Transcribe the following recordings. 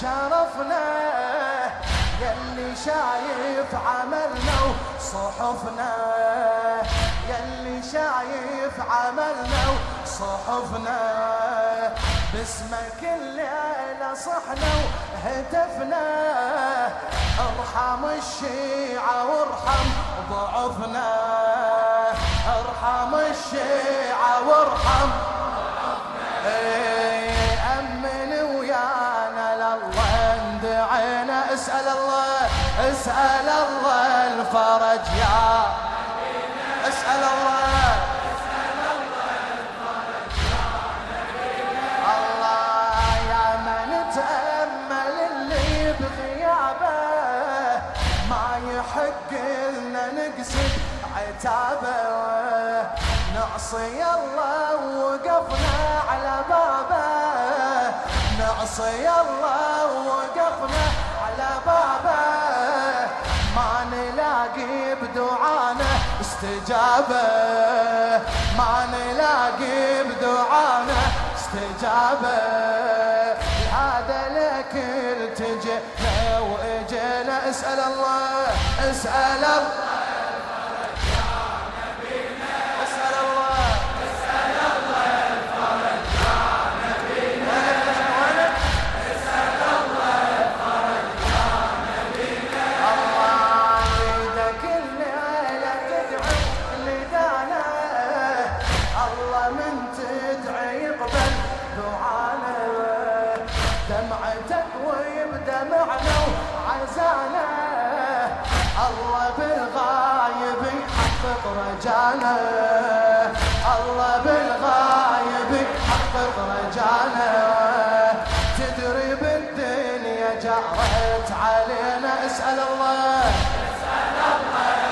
شرفنا، يلي شايف عملنا وصحفنا. يلي شايف عملنا وصحفنا. باسمك الليلة صحنا وهتفنا. ارحم الشيعة وارحم ضعفنا. ارحم الشيعة وارحم اسأل الله اسأل الله الفرج، يا. اسأل الله الله يا. من تأمل اللي بغيابه، ما يحق لنا نقصد عتابه. نعصي الله وقفنا على بابه. نعصي الله وقفنا بابه ما نلاقي بدعانا استجابة ما نلاقي بدعانا استجابة هذا لك التجينا واجينا اسأل الله اسأل الله دمعتك وبدمعنا وعزانا. الله بالغايب يحقق رجانا. الله بالغايب يحقق رجانا. تدري بالدنيا جارت علينا. اسأل الله. ذوبتنا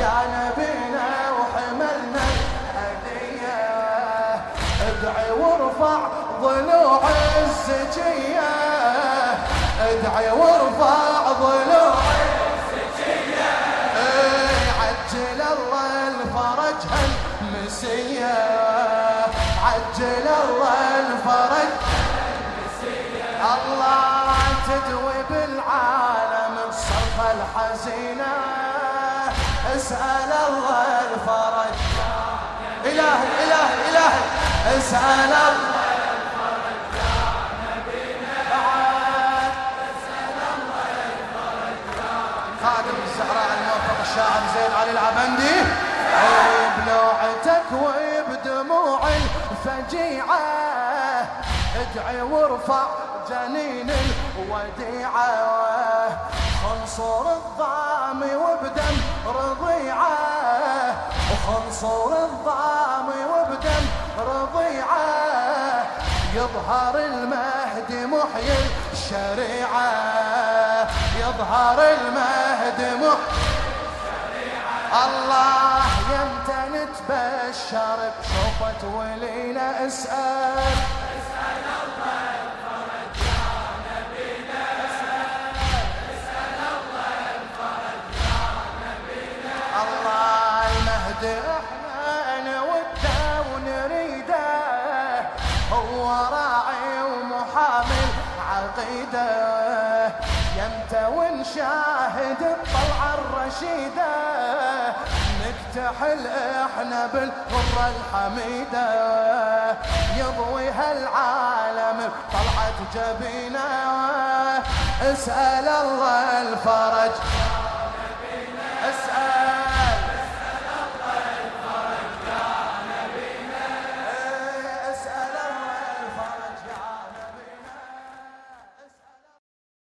يا نبينا وحملنا الهدية ادعي وارفع ضلوع الزكية ادعي وارفع ضلوع إيه، عجل الله الفرج هالمسية. عجل الله الفرج الله تدوي بالعالم الصرفة الحزينة. اسأل الله الفرج. إلهي إلهي إلهي اسأل الله. خادم الزهراء الموفق الشاعر زين علي العبندي. بلوعتك وبدموع الفجيعة. ادعي وارفع جنين الوديعة. خنصر الضام وبدم رضيعة. وخنصر الضام وبدم رضيعة. يظهر المهدي محيي الشريعة. يظهر المهدي محيي الله يمتى نتبشر بشوفة ولينا اسأل هو راعي ومحامل عقيده يمتى ونشاهد الطلعه الرشيده نكتحل احنا بالغرة الحميدة. يضوي هالعالم طلعت جبينه اسأل الله الفرج.